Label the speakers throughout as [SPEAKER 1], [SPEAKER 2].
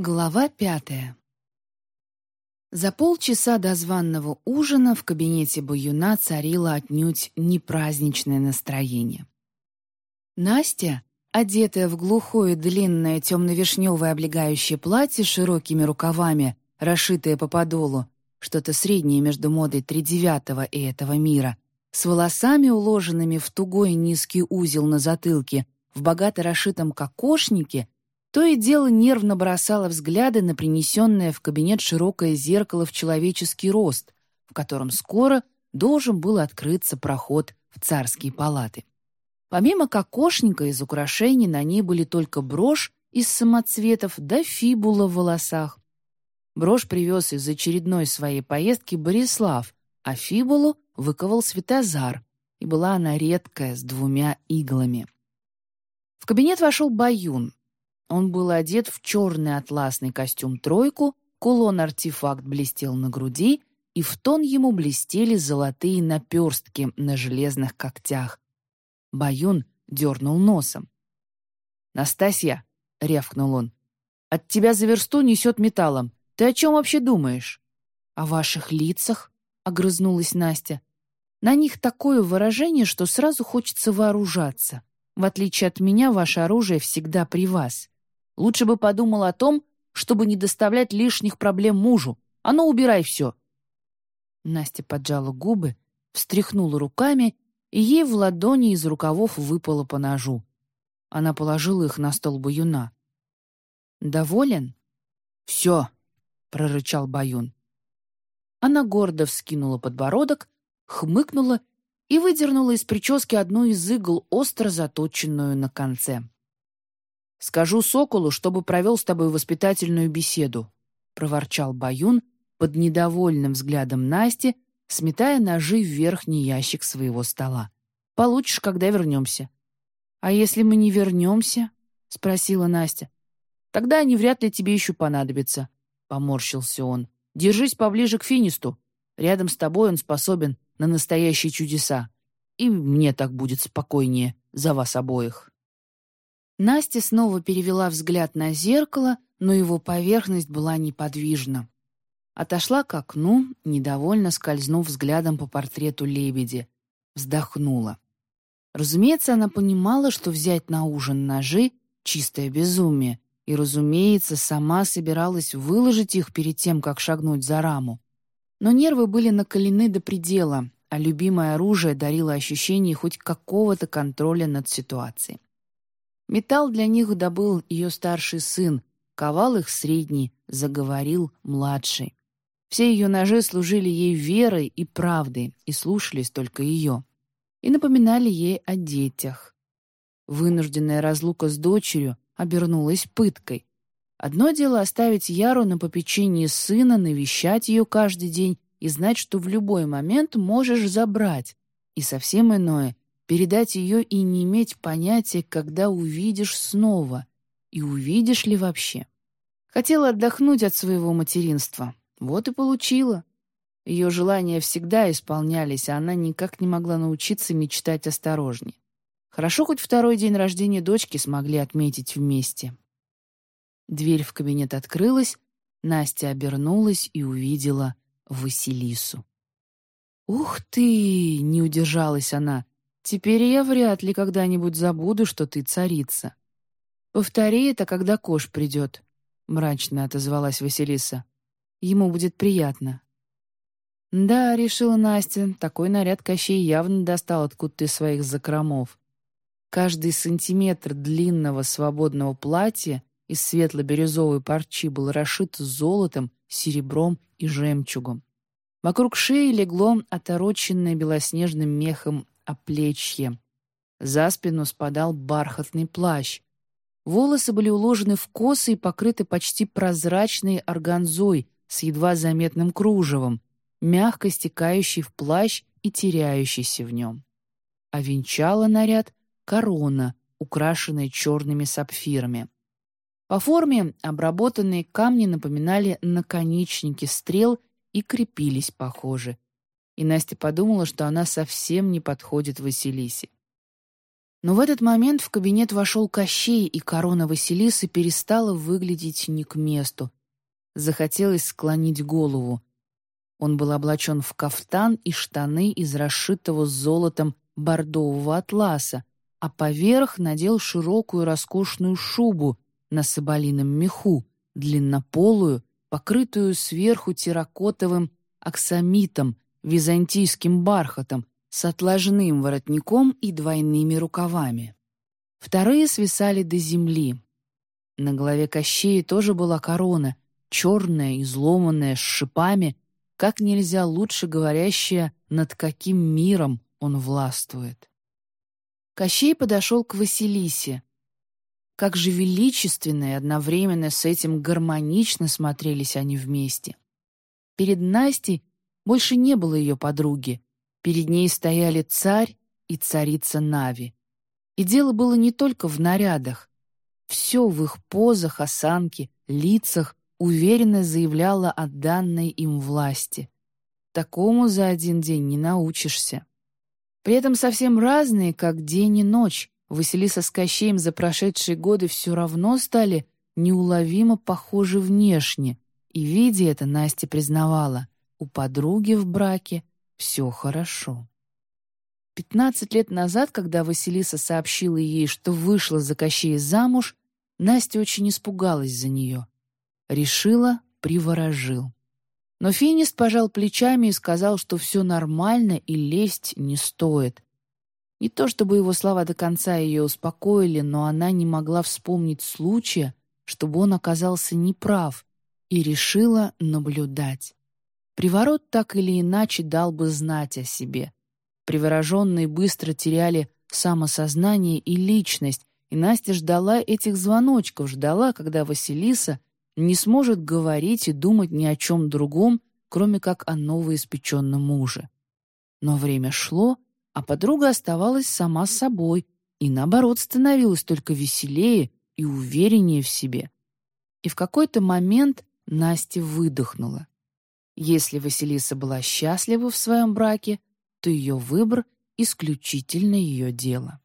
[SPEAKER 1] Глава пятая За полчаса до званного ужина в кабинете Баюна царило отнюдь не праздничное настроение. Настя, одетая в глухое длинное темно-вишневое облегающее платье с широкими рукавами, расшитое по подолу, что-то среднее между модой тридевятого и этого мира, с волосами, уложенными в тугой низкий узел на затылке, в богато расшитом кокошнике — то и дело нервно бросала взгляды на принесенное в кабинет широкое зеркало в человеческий рост, в котором скоро должен был открыться проход в царские палаты. Помимо кокошника из украшений на ней были только брошь из самоцветов да фибула в волосах. Брошь привез из очередной своей поездки Борислав, а фибулу выковал Светозар, и была она редкая, с двумя иглами. В кабинет вошел Баюн, он был одет в черный атласный костюм-тройку, кулон-артефакт блестел на груди, и в тон ему блестели золотые наперстки на железных когтях. Баюн дернул носом. «Настасья!» — рявкнул он. «От тебя за версту несет металлом. Ты о чем вообще думаешь?» «О ваших лицах?» — огрызнулась Настя. «На них такое выражение, что сразу хочется вооружаться. В отличие от меня, ваше оружие всегда при вас. Лучше бы подумал о том, чтобы не доставлять лишних проблем мужу. А ну, убирай все!» Настя поджала губы, встряхнула руками, и ей в ладони из рукавов выпало по ножу. Она положила их на стол Баюна. «Доволен?» «Все!» — прорычал Баюн. Она гордо вскинула подбородок, хмыкнула и выдернула из прически одну из игл, остро заточенную на конце. Скажу Соколу, чтобы провел с тобой воспитательную беседу», — проворчал Баюн под недовольным взглядом Насти, сметая ножи в верхний ящик своего стола. «Получишь, когда вернемся». «А если мы не вернемся?» — спросила Настя. «Тогда они вряд ли тебе еще понадобятся», — поморщился он. «Держись поближе к Финисту. Рядом с тобой он способен на настоящие чудеса. И мне так будет спокойнее за вас обоих». Настя снова перевела взгляд на зеркало, но его поверхность была неподвижна. Отошла к окну, недовольно скользнув взглядом по портрету лебеди. Вздохнула. Разумеется, она понимала, что взять на ужин ножи — чистое безумие, и, разумеется, сама собиралась выложить их перед тем, как шагнуть за раму. Но нервы были накалены до предела, а любимое оружие дарило ощущение хоть какого-то контроля над ситуацией. Металл для них добыл ее старший сын, ковал их средний, заговорил младший. Все ее ножи служили ей верой и правдой и слушались только ее. И напоминали ей о детях. Вынужденная разлука с дочерью обернулась пыткой. Одно дело оставить Яру на попечении сына, навещать ее каждый день и знать, что в любой момент можешь забрать. И совсем иное передать ее и не иметь понятия, когда увидишь снова, и увидишь ли вообще. Хотела отдохнуть от своего материнства. Вот и получила. Ее желания всегда исполнялись, а она никак не могла научиться мечтать осторожнее. Хорошо, хоть второй день рождения дочки смогли отметить вместе. Дверь в кабинет открылась, Настя обернулась и увидела Василису. «Ух ты!» — не удержалась она. Теперь я вряд ли когда-нибудь забуду, что ты царица. Повтори это, когда Кош придет, — мрачно отозвалась Василиса. Ему будет приятно. Да, решила Настя, такой наряд Кощей явно достал откуда-то из своих закромов. Каждый сантиметр длинного свободного платья из светло-бирюзовой парчи был расшит золотом, серебром и жемчугом. Вокруг шеи легло отороченное белоснежным мехом оплечье. За спину спадал бархатный плащ. Волосы были уложены в косы и покрыты почти прозрачной органзой с едва заметным кружевом, мягко стекающей в плащ и теряющейся в нем. А венчала наряд корона, украшенная черными сапфирами. По форме обработанные камни напоминали наконечники стрел и крепились, похоже, и Настя подумала, что она совсем не подходит Василисе. Но в этот момент в кабинет вошел Кощей, и корона Василисы перестала выглядеть не к месту. Захотелось склонить голову. Он был облачен в кафтан и штаны из расшитого золотом бордового атласа, а поверх надел широкую роскошную шубу на соболином меху, длиннополую, покрытую сверху терракотовым аксамитом, византийским бархатом, с отложным воротником и двойными рукавами. Вторые свисали до земли. На голове Кощея тоже была корона, черная, изломанная, с шипами, как нельзя лучше говорящая, над каким миром он властвует. Кощей подошел к Василисе. Как же величественно и одновременно с этим гармонично смотрелись они вместе. Перед Настей больше не было ее подруги. Перед ней стояли царь и царица Нави. И дело было не только в нарядах. Все в их позах, осанке, лицах уверенно заявляло о данной им власти. Такому за один день не научишься. При этом совсем разные, как день и ночь. Василиса с Кощеем за прошедшие годы все равно стали неуловимо похожи внешне, и, видя это, Настя признавала, у подруги в браке все хорошо. Пятнадцать лет назад, когда Василиса сообщила ей, что вышла за Кощея замуж, Настя очень испугалась за нее. Решила, приворожил. Но Финист пожал плечами и сказал, что все нормально и лезть не стоит. Не то чтобы его слова до конца ее успокоили, но она не могла вспомнить случая, чтобы он оказался неправ, и решила наблюдать. Приворот так или иначе дал бы знать о себе. Привороженные быстро теряли самосознание и личность, и Настя ждала этих звоночков, ждала, когда Василиса не сможет говорить и думать ни о чем другом, кроме как о новоиспеченном муже. Но время шло, а подруга оставалась сама собой и, наоборот, становилась только веселее и увереннее в себе. И в какой-то момент Настя выдохнула. Если Василиса была счастлива в своем браке, то ее выбор — исключительно ее дело.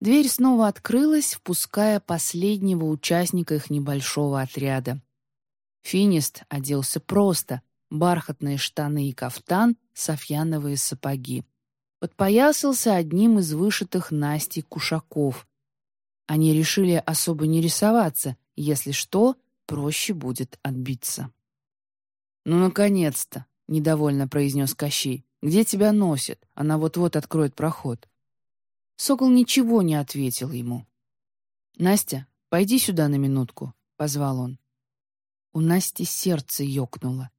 [SPEAKER 1] Дверь снова открылась, впуская последнего участника их небольшого отряда. Финист оделся просто — бархатные штаны и кафтан, софьяновые сапоги. Подпоясался одним из вышитых Настей кушаков. Они решили особо не рисоваться, если что, проще будет отбиться. «Ну, наконец-то!» — недовольно произнес Кощей. «Где тебя носит? Она вот-вот откроет проход». Сокол ничего не ответил ему. «Настя, пойди сюда на минутку», — позвал он. У Насти сердце ёкнуло,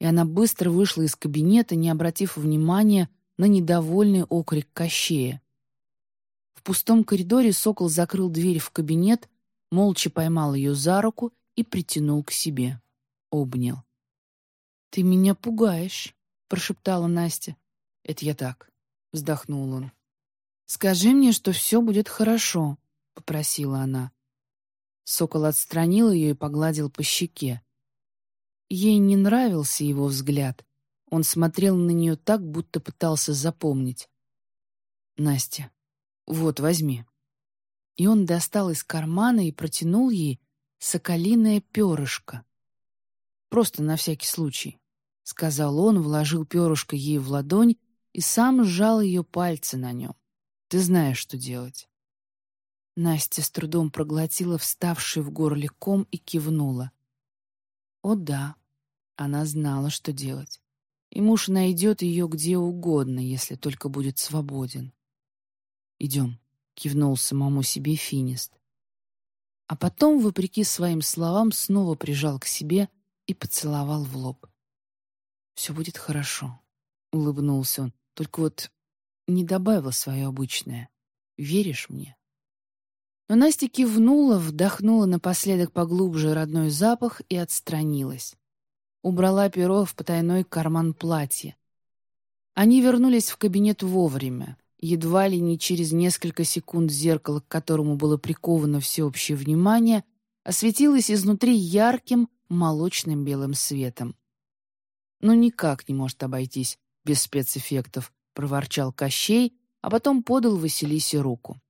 [SPEAKER 1] и она быстро вышла из кабинета, не обратив внимания на недовольный окрик Кощея. В пустом коридоре сокол закрыл дверь в кабинет, молча поймал ее за руку и притянул к себе. Обнял. «Ты меня пугаешь», — прошептала Настя. «Это я так», — вздохнул он. «Скажи мне, что все будет хорошо», — попросила она. Сокол отстранил ее и погладил по щеке. Ей не нравился его взгляд. Он смотрел на нее так, будто пытался запомнить. «Настя, вот, возьми». И он достал из кармана и протянул ей соколиное перышко. Просто на всякий случай», — сказал он, вложил перышко ей в ладонь и сам сжал ее пальцы на нем. Ты знаешь, что делать». Настя с трудом проглотила вставший в горле ком и кивнула. О да, она знала, что делать. И муж найдет ее где угодно, если только будет свободен. «Идем», — кивнул самому себе Финист. А потом, вопреки своим словам, снова прижал к себе и поцеловал в лоб. «Все будет хорошо», — улыбнулся он. «Только вот не добавила свое обычное. Веришь мне?» Но Настя кивнула, вдохнула напоследок поглубже родной запах и отстранилась. Убрала перо в потайной карман платья. Они вернулись в кабинет вовремя. Едва ли не через несколько секунд зеркало, к которому было приковано всеобщее внимание, осветилось изнутри ярким молочным белым светом. Но никак не может обойтись без спецэффектов, проворчал Кощей, а потом подал Василисе руку.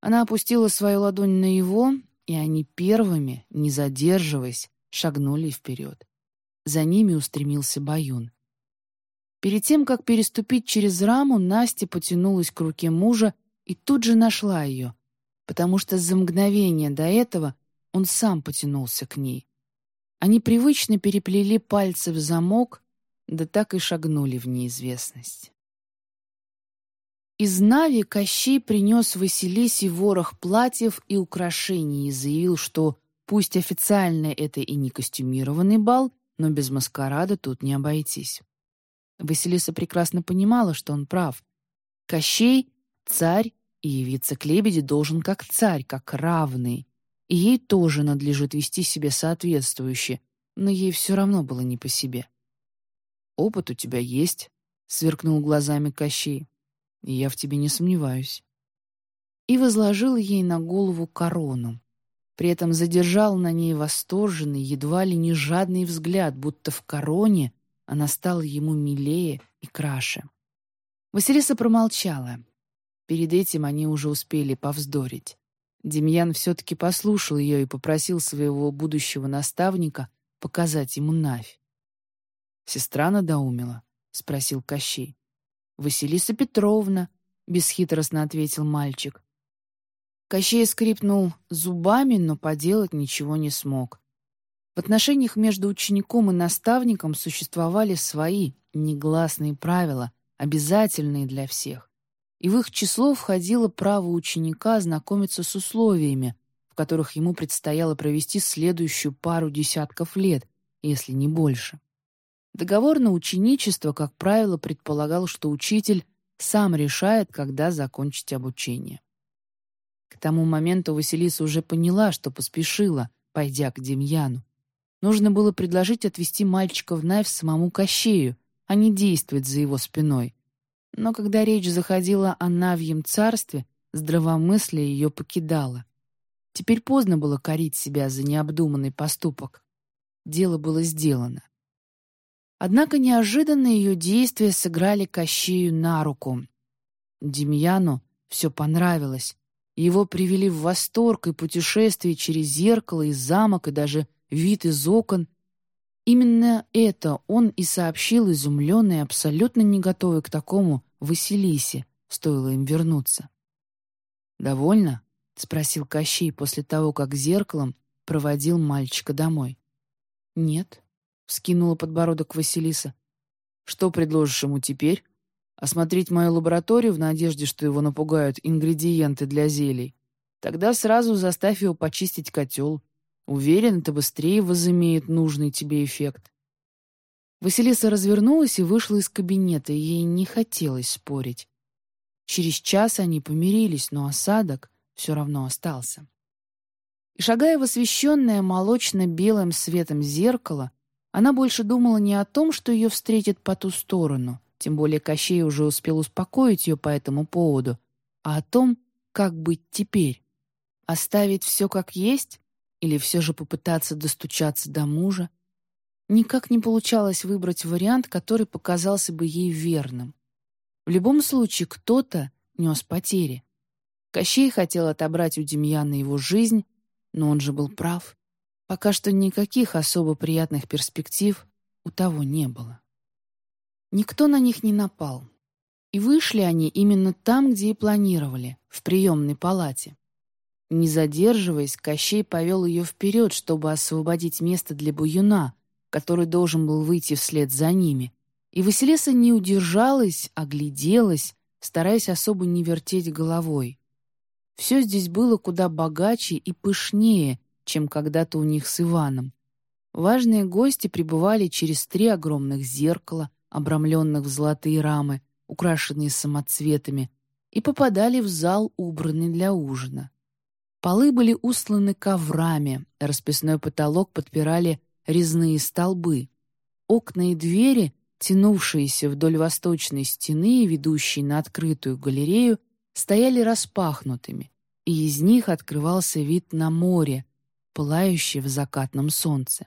[SPEAKER 1] Она опустила свою ладонь на его, и они первыми, не задерживаясь, шагнули вперед. За ними устремился Баюн. Перед тем, как переступить через раму, Настя потянулась к руке мужа и тут же нашла ее, потому что за мгновение до этого он сам потянулся к ней. Они привычно переплели пальцы в замок, да так и шагнули в неизвестность. Из Нави Кощей принес Василисе ворох платьев и украшений и заявил, что пусть официально это и не костюмированный бал, но без маскарада тут не обойтись. Василиса прекрасно понимала, что он прав. Кощей — царь, и явиться к лебеди должен как царь, как равный. И ей тоже надлежит вести себя соответствующе, но ей все равно было не по себе. «Опыт у тебя есть», — сверкнул глазами Кощей. «И я в тебе не сомневаюсь». И возложил ей на голову корону. При этом задержал на ней восторженный, едва ли не жадный взгляд, будто в короне она стала ему милее и краше. Василиса промолчала. Перед этим они уже успели повздорить. Демьян все-таки послушал ее и попросил своего будущего наставника показать ему Навь. «Сестра надоумила?» — спросил Кощей. «Василиса Петровна», — бесхитростно ответил мальчик. Кощей скрипнул зубами, но поделать ничего не смог. В отношениях между учеником и наставником существовали свои негласные правила, обязательные для всех. И в их число входило право ученика знакомиться с условиями, в которых ему предстояло провести следующую пару десятков лет, если не больше. Договор на ученичество, как правило, предполагал, что учитель сам решает, когда закончить обучение. К тому моменту Василиса уже поняла, что поспешила, пойдя к Демьяну. Нужно было предложить отвести мальчика в Найв самому Кощею, а не действовать за его спиной. Но когда речь заходила о Навьем царстве, здравомыслие ее покидало. Теперь поздно было корить себя за необдуманный поступок. Дело было сделано. Однако неожиданно ее действия сыграли Кощею на руку. Демьяну все понравилось. Его привели в восторг и путешествие через зеркало, и замок, и даже вид из окон. Именно это он и сообщил изумленный, абсолютно не готовый к такому Василисе, стоило им вернуться. «Довольно?» — спросил Кощей после того, как зеркалом проводил мальчика домой. «Нет», — вскинула подбородок Василиса. «Что предложишь ему теперь? Осмотреть мою лабораторию в надежде, что его напугают ингредиенты для зелий? Тогда сразу заставь его почистить котел, Уверен, это быстрее возымеет нужный тебе эффект. Василиса развернулась и вышла из кабинета, и ей не хотелось спорить. Через час они помирились, но осадок все равно остался. И шагая в освещенное молочно-белым светом зеркало, она больше думала не о том, что ее встретит по ту сторону, тем более Кощей уже успел успокоить ее по этому поводу, а о том, как быть теперь. Оставить все как есть или все же попытаться достучаться до мужа? Никак не получалось выбрать вариант, который показался бы ей верным. В любом случае, кто-то нес потери. Кощей хотел отобрать у Демьяна его жизнь, но он же был прав. Пока что никаких особо приятных перспектив у того не было. Никто на них не напал. И вышли они именно там, где и планировали, в приемной палате. Не задерживаясь, Кощей повел ее вперед, чтобы освободить место для Буюна, который должен был выйти вслед за ними. И Василиса не удержалась, огляделась, стараясь особо не вертеть головой. Все здесь было куда богаче и пышнее, чем когда-то у них с Иваном. Важные гости прибывали через три огромных зеркала, обрамленных в золотые рамы, украшенные самоцветами, и попадали в зал, убранный для ужина. Полы были устланы коврами, расписной потолок подпирали резные столбы. Окна и двери, тянувшиеся вдоль восточной стены и ведущие на открытую галерею, стояли распахнутыми, и из них открывался вид на море, пылающее в закатном солнце.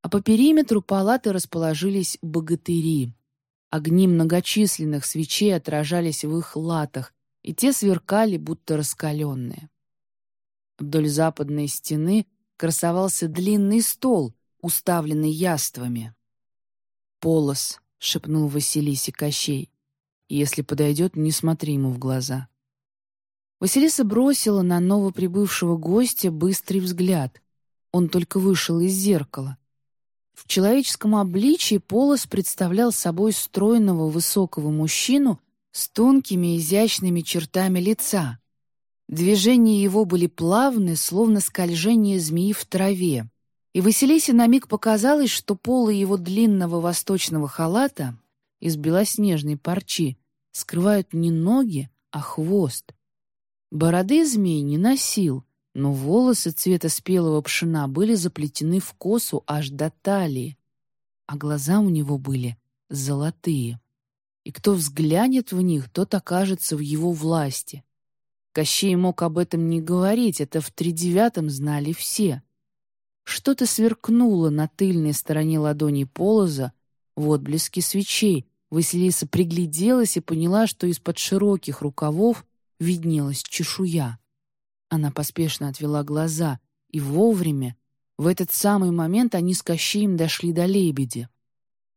[SPEAKER 1] А по периметру палаты расположились богатыри. Огни многочисленных свечей отражались в их латах, и те сверкали, будто раскаленные. Вдоль западной стены красовался длинный стол, уставленный яствами. «Полос», — шепнул Василисе Кощей. «Если подойдет, не смотри ему в глаза». Василиса бросила на новоприбывшего гостя быстрый взгляд. Он только вышел из зеркала. В человеческом обличии Полос представлял собой стройного высокого мужчину с тонкими изящными чертами лица. Движения его были плавны, словно скольжение змеи в траве. И Василисе на миг показалось, что полы его длинного восточного халата из белоснежной парчи скрывают не ноги, а хвост. Бороды змей не носил, но волосы цвета спелого пшена были заплетены в косу аж до талии, а глаза у него были золотые. И кто взглянет в них, тот окажется в его власти. Кощей мог об этом не говорить, это в тридевятом знали все. Что-то сверкнуло на тыльной стороне ладони полоза в отблеске свечей. Василиса пригляделась и поняла, что из-под широких рукавов виднелась чешуя. Она поспешно отвела глаза, и вовремя, в этот самый момент они с Кощеем дошли до лебеди.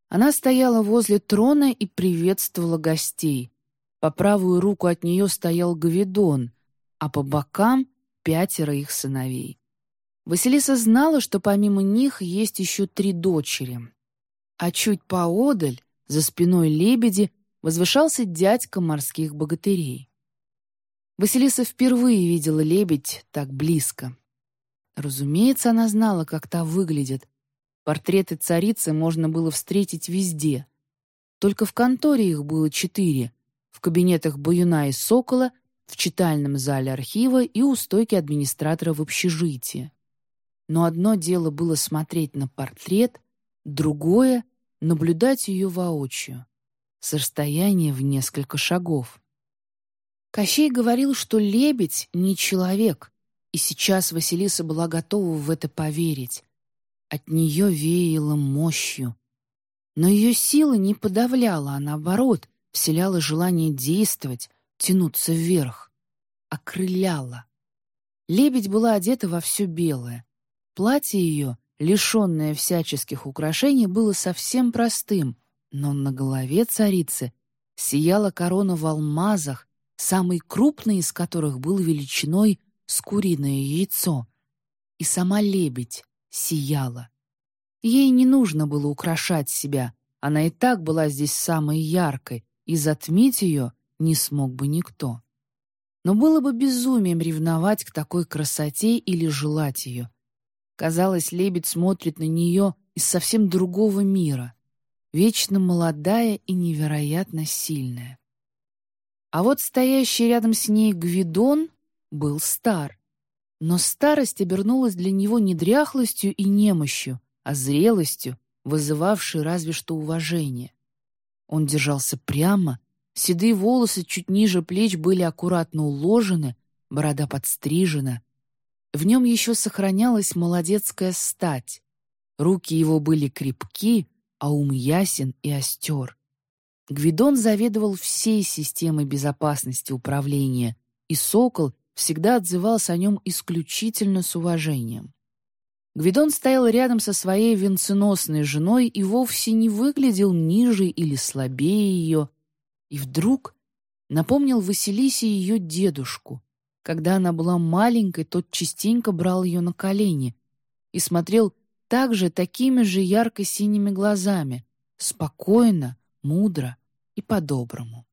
[SPEAKER 1] Она стояла возле трона и приветствовала гостей. По правую руку от нее стоял Гавидон, а по бокам — пятеро их сыновей. Василиса знала, что помимо них есть еще три дочери. А чуть поодаль, за спиной лебеди, возвышался дядька морских богатырей. Василиса впервые видела лебедь так близко. Разумеется, она знала, как та выглядит. Портреты царицы можно было встретить везде. Только в конторе их было четыре. В кабинетах Баюна и Сокола, в читальном зале архива и у стойки администратора в общежитии. Но одно дело было смотреть на портрет, другое — наблюдать ее воочию, с расстояния в несколько шагов. Кощей говорил, что лебедь не человек, и сейчас Василиса была готова в это поверить. От нее веяло мощью. Но ее сила не подавляла, а наоборот, вселяла желание действовать, тянуться вверх. Окрыляла. Лебедь была одета во все белое. Платье ее, лишенное всяческих украшений, было совсем простым, но на голове царицы сияла корона в алмазах, самый крупный из которых был величиной с куриное яйцо. И сама лебедь сияла. Ей не нужно было украшать себя, она и так была здесь самой яркой, и затмить ее не смог бы никто. Но было бы безумием ревновать к такой красоте или желать ее. Казалось, лебедь смотрит на нее из совсем другого мира, вечно молодая и невероятно сильная. А вот стоящий рядом с ней Гвидон был стар. Но старость обернулась для него не дряхлостью и немощью, а зрелостью, вызывавшей разве что уважение. Он держался прямо, седые волосы чуть ниже плеч были аккуратно уложены, борода подстрижена. В нем еще сохранялась молодецкая стать. Руки его были крепки, а ум ясен и остер. Гвидон заведовал всей системой безопасности управления, и «Сокол» всегда отзывался о нем исключительно с уважением. Гвидон стоял рядом со своей венценосной женой и вовсе не выглядел ниже или слабее ее, и вдруг напомнил Василисе ее дедушку. Когда она была маленькой, тот частенько брал ее на колени и смотрел также такими же ярко-синими глазами, спокойно, мудро, и по-доброму.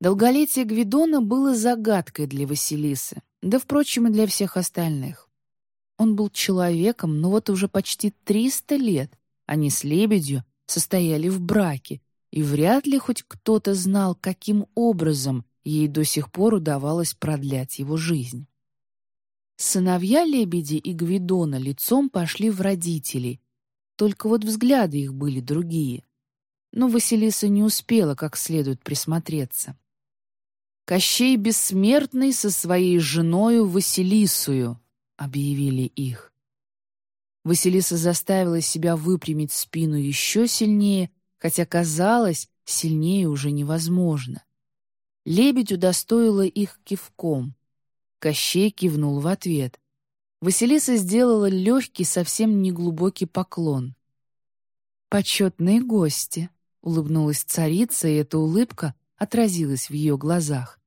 [SPEAKER 1] Долголетие Гвидона было загадкой для Василисы, да, впрочем, и для всех остальных. Он был человеком, но вот уже почти 300 лет они с Лебедью состояли в браке, и вряд ли хоть кто-то знал, каким образом ей до сих пор удавалось продлять его жизнь. Сыновья Лебеди и Гвидона лицом пошли в родителей, только вот взгляды их были другие но Василиса не успела как следует присмотреться. «Кощей Бессмертный со своей женою Василисою», — объявили их. Василиса заставила себя выпрямить спину еще сильнее, хотя казалось, сильнее уже невозможно. Лебедь удостоила их кивком. Кощей кивнул в ответ. Василиса сделала легкий, совсем неглубокий поклон. «Почетные гости», — улыбнулась царица, и эта улыбка отразилась в ее глазах.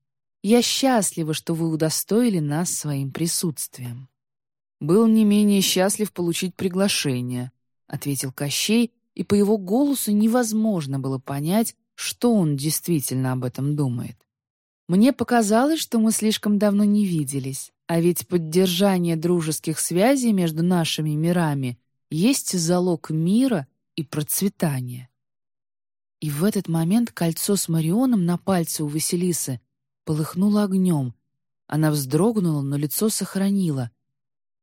[SPEAKER 1] «Я счастлива, что вы удостоили нас своим присутствием». «Был не менее счастлив получить приглашение», — ответил Кощей, и по его голосу невозможно было понять, что он действительно об этом думает. «Мне показалось, что мы слишком давно не виделись, а ведь поддержание дружеских связей между нашими мирами есть залог мира и процветания». И в этот момент кольцо с Марионом на пальце у Василисы полыхнуло огнем. Она вздрогнула, но лицо сохранила.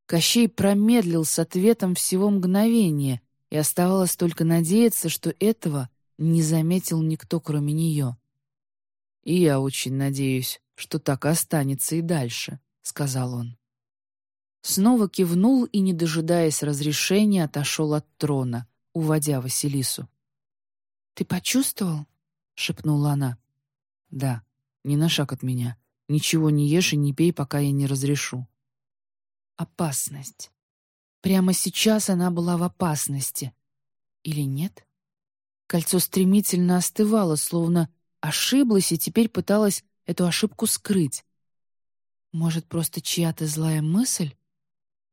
[SPEAKER 1] Кощей промедлил с ответом всего мгновения, и оставалось только надеяться, что этого не заметил никто, кроме нее. «И я очень надеюсь, что так останется и дальше», — сказал он. Снова кивнул и, не дожидаясь разрешения, отошел от трона, уводя Василису. «Ты почувствовал?» — шепнула она. «Да, не на шаг от меня. Ничего не ешь и не пей, пока я не разрешу» опасность. Прямо сейчас она была в опасности. Или нет? Кольцо стремительно остывало, словно ошиблась и теперь пыталась эту ошибку скрыть. Может, просто чья-то злая мысль?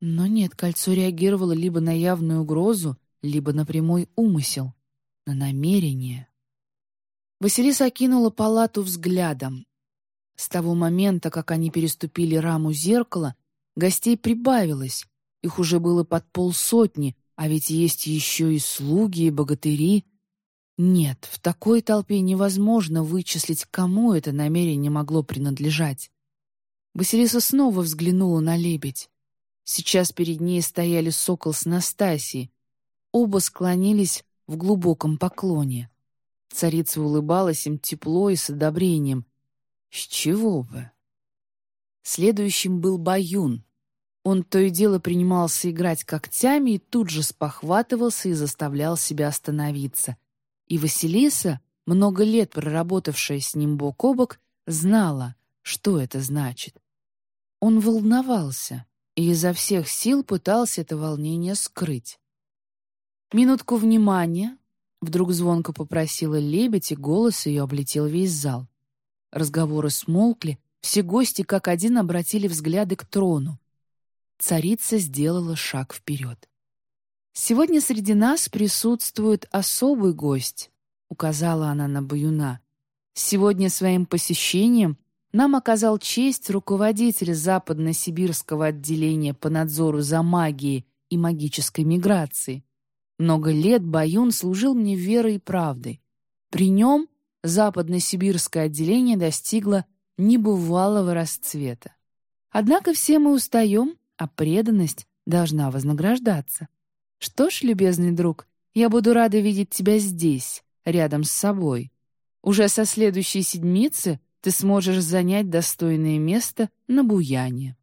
[SPEAKER 1] Но нет, кольцо реагировало либо на явную угрозу, либо на прямой умысел, на намерение. Василиса окинула палату взглядом. С того момента, как они переступили раму зеркала, Гостей прибавилось, их уже было под полсотни, а ведь есть еще и слуги, и богатыри. Нет, в такой толпе невозможно вычислить, кому это намерение могло принадлежать. Василиса снова взглянула на лебедь. Сейчас перед ней стояли сокол с Настасией. Оба склонились в глубоком поклоне. Царица улыбалась им тепло и с одобрением. С чего бы? Следующим был Баюн. Он то и дело принимался играть когтями и тут же спохватывался и заставлял себя остановиться. И Василиса, много лет проработавшая с ним бок о бок, знала, что это значит. Он волновался и изо всех сил пытался это волнение скрыть. «Минутку внимания!» — вдруг звонко попросила лебедь, и голос ее облетел весь зал. Разговоры смолкли, все гости как один обратили взгляды к трону. Царица сделала шаг вперед. «Сегодня среди нас присутствует особый гость», — указала она на Баюна. «Сегодня своим посещением нам оказал честь руководитель западно-сибирского отделения по надзору за магией и магической миграцией. Много лет Баюн служил мне верой и правдой. При нем западно-сибирское отделение достигло небывалого расцвета. Однако все мы устаем, а преданность должна вознаграждаться. Что ж, любезный друг, я буду рада видеть тебя здесь, рядом с собой. Уже со следующей седмицы ты сможешь занять достойное место на буяне.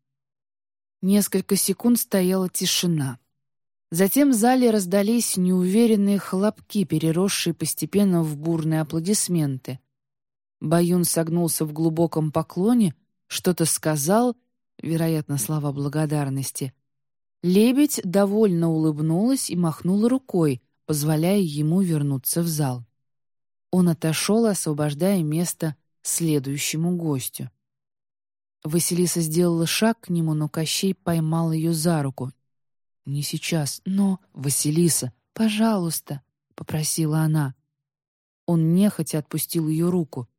[SPEAKER 1] Несколько секунд стояла тишина. Затем в зале раздались неуверенные хлопки, переросшие постепенно в бурные аплодисменты. Баюн согнулся в глубоком поклоне, что-то сказал, вероятно, слова благодарности. Лебедь довольно улыбнулась и махнула рукой, позволяя ему вернуться в зал. Он отошел, освобождая место следующему гостю. Василиса сделала шаг к нему, но Кощей поймал ее за руку. «Не сейчас, но...» «Василиса, пожалуйста!» — попросила она. Он нехотя отпустил ее руку.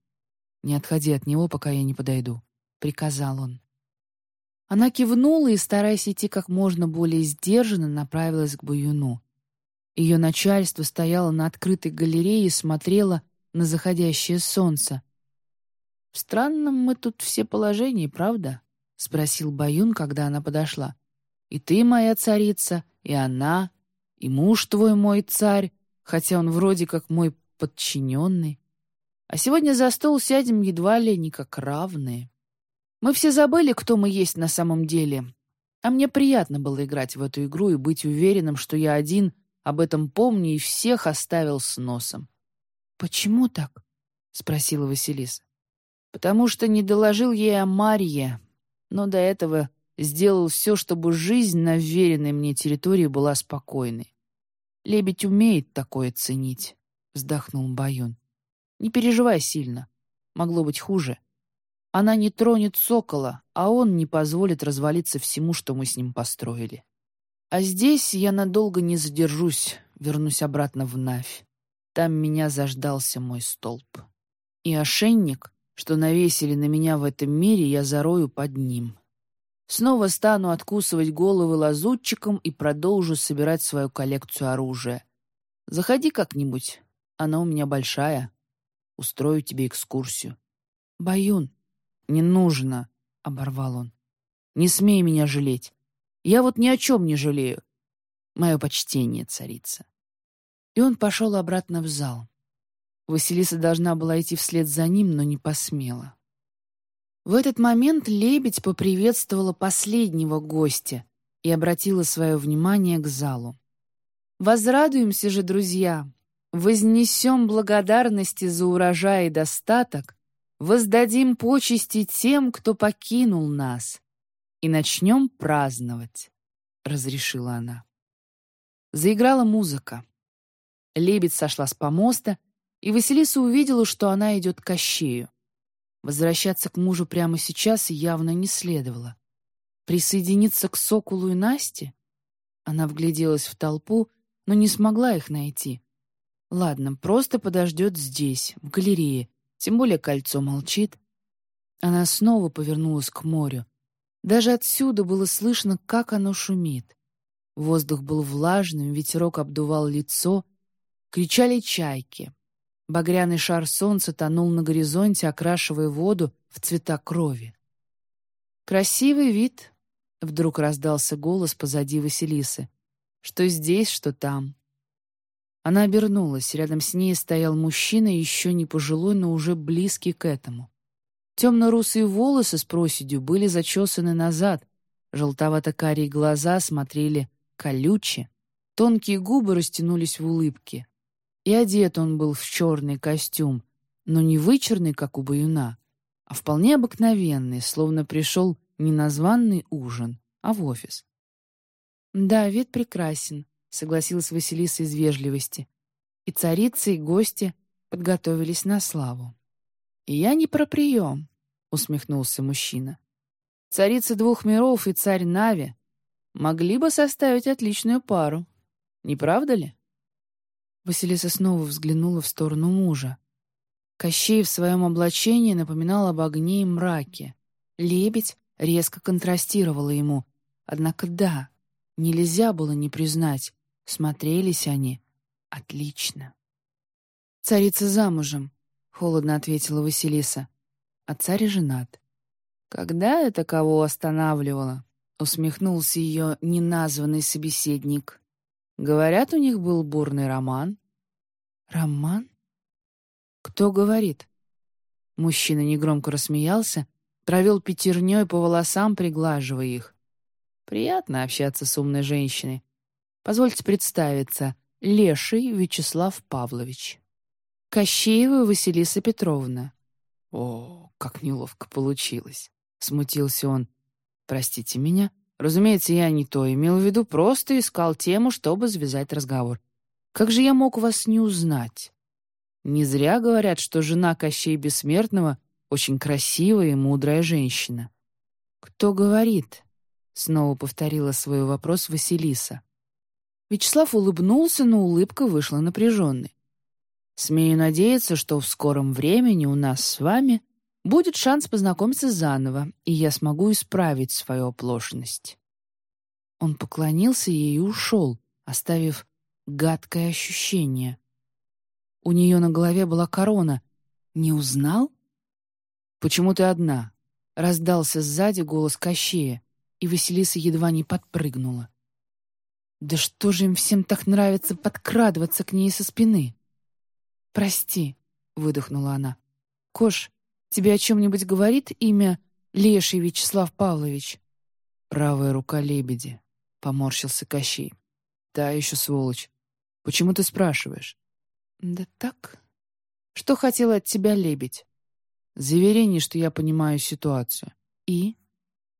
[SPEAKER 1] «Не отходи от него, пока я не подойду», — приказал он. Она кивнула и, стараясь идти как можно более сдержанно, направилась к Баюну. Ее начальство стояло на открытой галерее и смотрело на заходящее солнце. «В странном мы тут все положении, правда?» — спросил Баюн, когда она подошла. «И ты моя царица, и она, и муж твой мой царь, хотя он вроде как мой подчиненный. А сегодня за стол сядем едва ли не как равные. Мы все забыли, кто мы есть на самом деле. А мне приятно было играть в эту игру и быть уверенным, что я один об этом помню и всех оставил с носом. «Почему так?» — спросила Василиса. «Потому что не доложил ей о Марье, но до этого сделал все, чтобы жизнь на веренной мне территории была спокойной. Лебедь умеет такое ценить», — вздохнул Баюн. «Не переживай сильно. Могло быть хуже. Она не тронет сокола, а он не позволит развалиться всему, что мы с ним построили. А здесь я надолго не задержусь, вернусь обратно в Навь. Там меня заждался мой столб. И ошейник, что навесили на меня в этом мире, я зарою под ним. Снова стану откусывать головы лазутчикам и продолжу собирать свою коллекцию оружия. Заходи как-нибудь, она у меня большая. Устрою тебе экскурсию. Баюн, не нужно, — оборвал он. Не смей меня жалеть. Я вот ни о чем не жалею. Мое почтение, царица. И он пошел обратно в зал. Василиса должна была идти вслед за ним, но не посмела. В этот момент лебедь поприветствовала последнего гостя и обратила свое внимание к залу. «Возрадуемся же, друзья! Вознесем благодарности за урожай и достаток, воздадим почести тем, кто покинул нас, и начнем праздновать», — разрешила она. Заиграла музыка. Лебедь сошла с помоста, и Василиса увидела, что она идет к Кощею. Возвращаться к мужу прямо сейчас явно не следовало. Присоединиться к Сокулу и Насте? Она вгляделась в толпу, но не смогла их найти. Ладно, просто подождет здесь, в галерее, тем более кольцо молчит. Она снова повернулась к морю. Даже отсюда было слышно, как оно шумит. Воздух был влажным, ветерок обдувал лицо. Кричали чайки. Багряный шар солнца тонул на горизонте, окрашивая воду в цвета крови. «Красивый вид!» — вдруг раздался голос позади Василисы. «Что здесь, что там». Она обернулась. Рядом с ней стоял мужчина, еще не пожилой, но уже близкий к этому. Темно-русые волосы с проседью были зачесаны назад, желтовато-карие глаза смотрели колюче, тонкие губы растянулись в улыбке. И одет он был в черный костюм, но не вычурный, как у баюна, а вполне обыкновенный, словно пришел не на званный ужин, а в офис. «Да, вид прекрасен», — согласилась Василиса из вежливости. И царица, и гости подготовились на славу. «И я не про прием», — усмехнулся мужчина. «Царица двух миров и царь Нави могли бы составить отличную пару. Не правда ли?» Василиса снова взглянула в сторону мужа. Кощей в своем облачении напоминал об огне и мраке. Лебедь резко контрастировала ему. Однако да, нельзя было не признать, смотрелись они отлично. «Царица замужем», — холодно ответила Василиса. «А царь женат». «Когда это кого останавливало?» — усмехнулся ее неназванный собеседник. Говорят, у них был бурный роман. Роман? Кто говорит? Мужчина негромко рассмеялся, провел пятерней по волосам, приглаживая их. Приятно общаться с умной женщиной. Позвольте представиться. Леший Вячеслав Павлович. Кощеева Василиса Петровна. О, как неловко получилось. Смутился он. Простите меня. Разумеется, я не то имел в виду, просто искал тему, чтобы завязать разговор. Как же я мог вас не узнать? Не зря говорят, что жена Кощей Бессмертного очень красивая и мудрая женщина. «Кто говорит?» — снова повторила свой вопрос Василиса. Вячеслав улыбнулся, но улыбка вышла напряженной. «Смею надеяться, что в скором времени у нас с вами Будет шанс познакомиться заново, и я смогу исправить свою оплошность. Он поклонился ей и ушел, оставив гадкое ощущение. У нее на голове была корона. Не узнал? «Почему ты одна?» — раздался сзади голос Кощея, и Василиса едва не подпрыгнула. «Да что же им всем так нравится подкрадываться к ней со спины?» «Прости», — выдохнула она. «Кош, Тебе о чем-нибудь говорит имя Леший Вячеслав Павлович?» «Правая рука лебеди», — поморщился Кощей. «Та еще сволочь. Почему ты спрашиваешь?» «Да так». Что хотел от тебя лебедь? Заверение, что я понимаю ситуацию. И?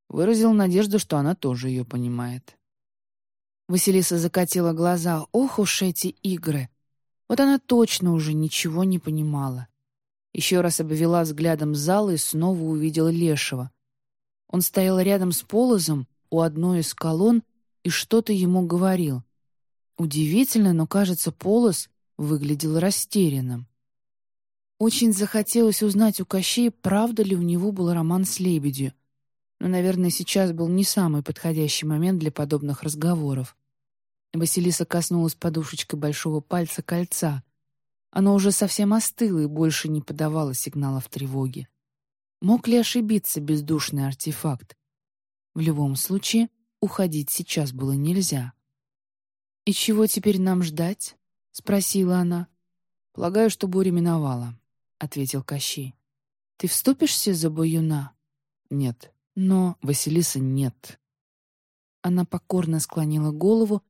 [SPEAKER 1] Выразил надежду, что она тоже ее понимает. Василиса закатила глаза. Ох уж эти игры! Вот она точно уже ничего не понимала. Еще раз обвела взглядом зал и снова увидела Лешего. Он стоял рядом с Полозом у одной из колонн и что-то ему говорил. Удивительно, но, кажется, Полоз выглядел растерянным. Очень захотелось узнать у Кощея, правда ли у него был роман с лебедью. Но, наверное, сейчас был не самый подходящий момент для подобных разговоров. Василиса коснулась подушечкой большого пальца кольца. Оно уже совсем остыло и больше не подавало сигналов тревоги. Мог ли ошибиться бездушный артефакт? В любом случае, уходить сейчас было нельзя. «И чего теперь нам ждать?» — спросила она. «Полагаю, что буря миновала», — ответил Кощей. «Ты вступишься за Баюна?» «Нет». «Но, Василиса, нет». Она покорно склонила голову.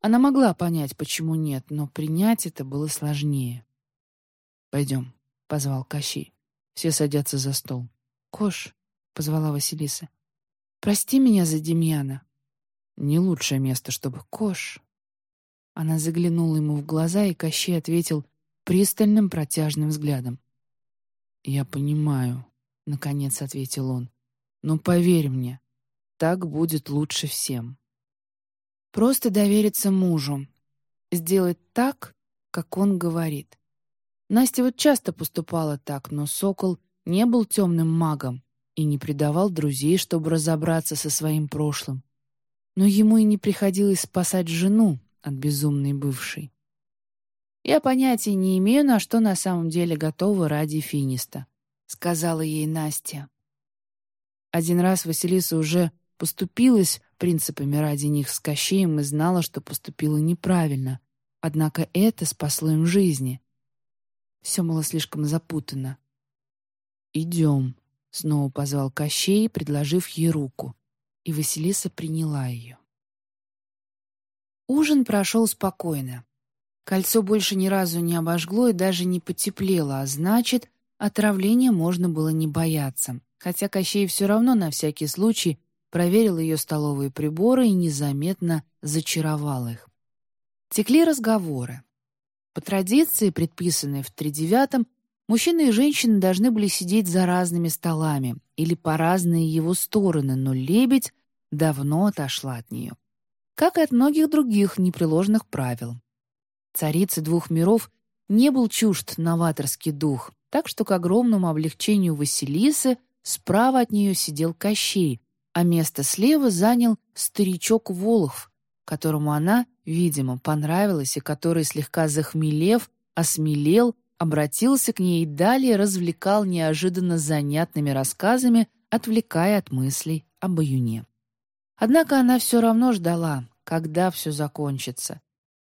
[SPEAKER 1] Она могла понять, почему нет, но принять это было сложнее. «Пойдем», — позвал Кощей. Все садятся за стол. «Кош», — позвала Василиса, — «прости меня за Демьяна». «Не лучшее место, чтобы...» «Кош», она заглянула ему в глаза, и Кощей ответил пристальным протяжным взглядом. «Я понимаю», — наконец ответил он. «Но поверь мне, так будет лучше всем». Просто довериться мужу. Сделать так, как он говорит. Настя вот часто поступала так, но Сокол не был темным магом и не предавал друзей, чтобы разобраться со своим прошлым. Но ему и не приходилось спасать жену, от безумной бывшей. «Я понятия не имею, на что на самом деле готова ради Финиста», — сказала ей Настя. Один раз Василиса уже поступилась принципами ради них с Кощеем и знала, что поступила неправильно, однако это спасло им жизни. Все было слишком запутано. «Идем», — снова позвал Кощей, предложив ей руку, и Василиса приняла ее. Ужин прошел спокойно. Кольцо больше ни разу не обожгло и даже не потеплело, а значит, отравления можно было не бояться. Хотя Кощей все равно на всякий случай проверил ее столовые приборы и незаметно зачаровал их. Текли разговоры. По традиции, предписанной в тридевятом, мужчины и женщины должны были сидеть за разными столами или по разные его стороны, но лебедь давно отошла от нее как и от многих других непреложных правил. Царицы двух миров не был чужд новаторский дух, так что к огромному облегчению Василисы справа от нее сидел Кощей, а место слева занял старичок Волохв, которому она, видимо, понравилась и который, слегка захмелев, осмелел, обратился к ней и далее развлекал неожиданно занятными рассказами, отвлекая от мыслей об Аюне. Однако она все равно ждала, когда все закончится.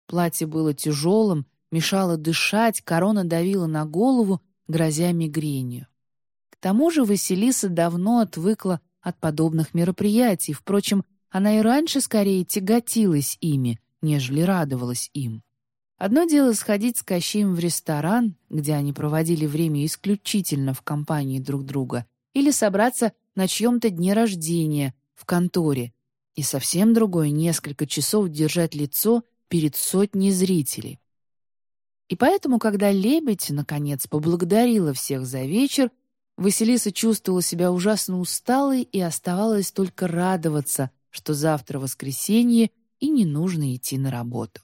[SPEAKER 1] Платье было тяжелым, мешало дышать, корона давила на голову, грозя мигренью. К тому же Василиса давно отвыкла от подобных мероприятий, впрочем, она и раньше скорее тяготилась ими, нежели радовалась им. Одно дело сходить с Кощеем в ресторан, где они проводили время исключительно в компании друг друга, или собраться на чьем-то дне рождения в конторе, и совсем другое — несколько часов держать лицо перед сотней зрителей. И поэтому, когда лебедь, наконец, поблагодарила всех за вечер, Василиса чувствовала себя ужасно усталой и оставалось только радоваться, что завтра воскресенье и не нужно идти на работу.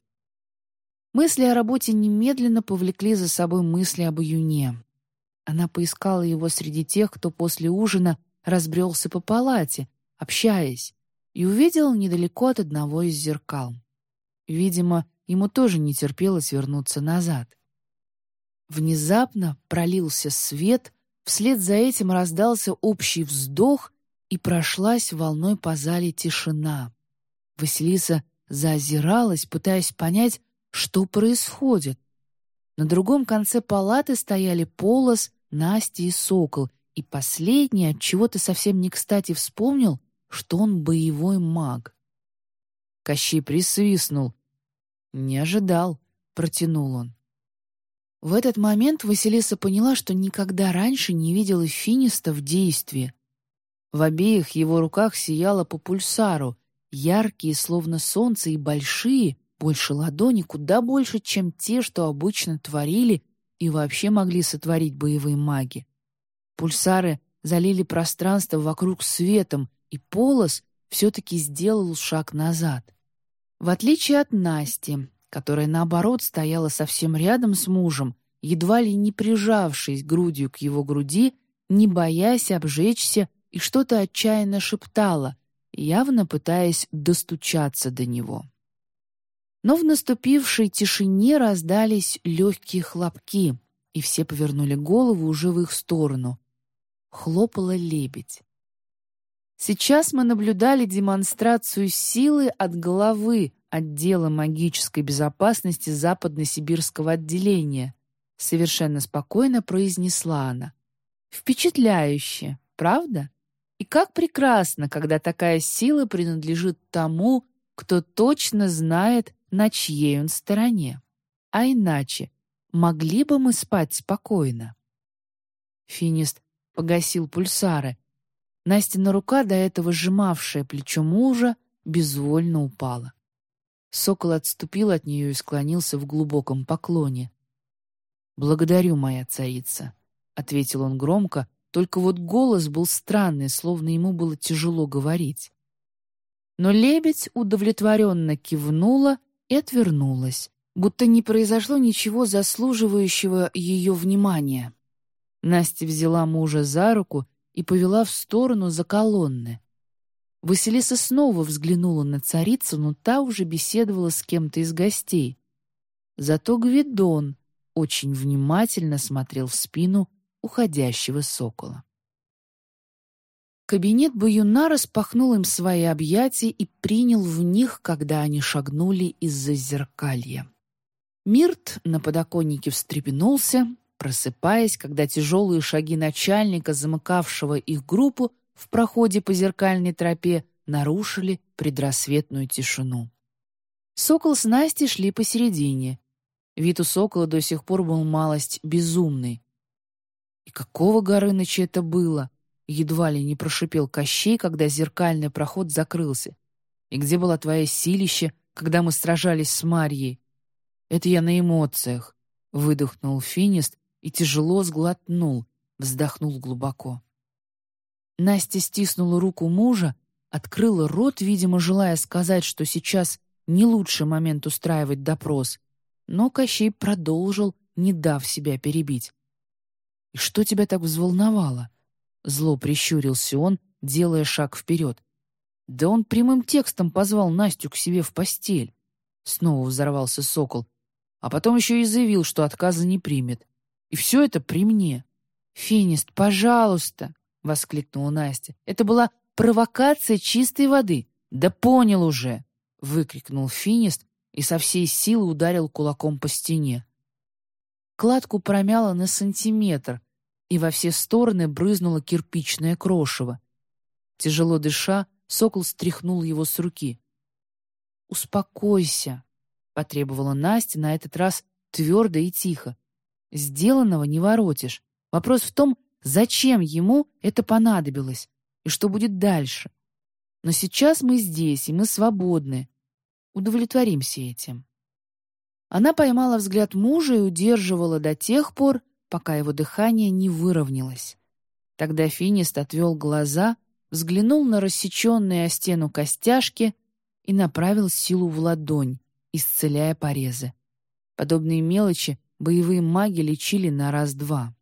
[SPEAKER 1] Мысли о работе немедленно повлекли за собой мысли об июне. Она поискала его среди тех, кто после ужина разбрелся по палате, общаясь, и увидел недалеко от одного из зеркал. Видимо, ему тоже не терпелось вернуться назад. Внезапно пролился свет, вслед за этим раздался общий вздох, и прошлась волной по зале тишина. Василиса заозиралась, пытаясь понять, что происходит. На другом конце палаты стояли Полос, Настя и Сокол, и последний от чего-то совсем не кстати вспомнил, что он боевой маг. Кощей присвистнул. «Не ожидал», — протянул он. В этот момент Василиса поняла, что никогда раньше не видела Финиста в действии. В обеих его руках сияло по пульсару, яркие, словно солнце, и большие, больше ладони, куда больше, чем те, что обычно творили и вообще могли сотворить боевые маги. Пульсары залили пространство вокруг светом, и Полос все-таки сделал шаг назад. В отличие от Насти, которая, наоборот, стояла совсем рядом с мужем, едва ли не прижавшись грудью к его груди, не боясь обжечься, и что-то отчаянно шептала, явно пытаясь достучаться до него. Но в наступившей тишине раздались легкие хлопки, и все повернули голову уже в их сторону. Хлопала лебедь. Сейчас мы наблюдали демонстрацию силы от главы отдела магической безопасности западно-сибирского отделения. Совершенно спокойно произнесла она. Впечатляюще, правда? И как прекрасно, когда такая сила принадлежит тому, кто точно знает, на чьей он стороне. А иначе, могли бы мы спать спокойно? Финист погасил пульсары. Настина рука, до этого сжимавшая плечо мужа, безвольно упала. Сокол отступил от нее и склонился в глубоком поклоне. «Благодарю, моя царица», — ответил он громко, только вот голос был странный, словно ему было тяжело говорить. Но лебедь удовлетворенно кивнула и отвернулась, будто не произошло ничего заслуживающего ее внимания. Настя взяла мужа за руку и повела в сторону за колонны. Василиса снова взглянула на царицу, но та уже беседовала с кем-то из гостей. Зато Гвидон очень внимательно смотрел в спину уходящего сокола. Кабинет Баюна распахнул им свои объятия и принял в них, когда они шагнули из-за зеркалья. Мирт на подоконнике встрепенулся, просыпаясь, когда тяжелые шаги начальника, замыкавшего их группу в проходе по зеркальной тропе, нарушили предрассветную тишину. Сокол с Настей шли посередине. Вид у сокола до сих пор был малость безумный. И какого Горыныча это было? Едва ли не прошипел Кощей, когда зеркальный проход закрылся. «И где была твоя силище, когда мы сражались с Марьей?» «Это я на эмоциях», — выдохнул Финист и тяжело сглотнул, вздохнул глубоко. Настя стиснула руку мужа, открыла рот, видимо, желая сказать, что сейчас не лучший момент устраивать допрос, но Кощей продолжил, не дав себя перебить. «И что тебя так взволновало?» Зло прищурился он, делая шаг вперед. Да он прямым текстом позвал Настю к себе в постель. Снова взорвался сокол. А потом еще и заявил, что отказа не примет. И все это при мне. «Финист, пожалуйста!» — воскликнула Настя. «Это была провокация чистой воды. Да понял уже!» — выкрикнул Финист и со всей силы ударил кулаком по стене. Кладку промяло на сантиметр, и во все стороны брызнуло кирпичное крошево. Тяжело дыша, сокол стряхнул его с руки. «Успокойся», — потребовала Настя на этот раз твердо и тихо. «Сделанного не воротишь. Вопрос в том, зачем ему это понадобилось и что будет дальше. Но сейчас мы здесь, и мы свободны. Удовлетворимся этим». Она поймала взгляд мужа и удерживала до тех пор, пока его дыхание не выровнялось. Тогда Финист отвел глаза, взглянул на рассеченные о стену костяшки и направил силу в ладонь, исцеляя порезы. Подобные мелочи боевые маги лечили на раз-два.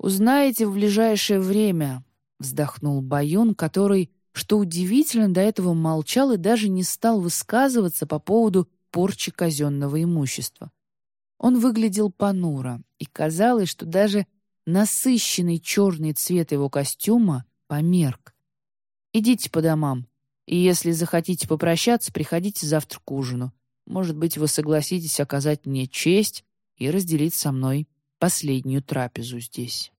[SPEAKER 1] «Узнаете в ближайшее время», — вздохнул Баюн, который, что удивительно, до этого молчал и даже не стал высказываться по поводу порчи казенного имущества. Он выглядел понуро, и казалось, что даже насыщенный черный цвет его костюма померк. «Идите по домам, и если захотите попрощаться, приходите завтра к ужину. Может быть, вы согласитесь оказать мне честь и разделить со мной последнюю трапезу здесь».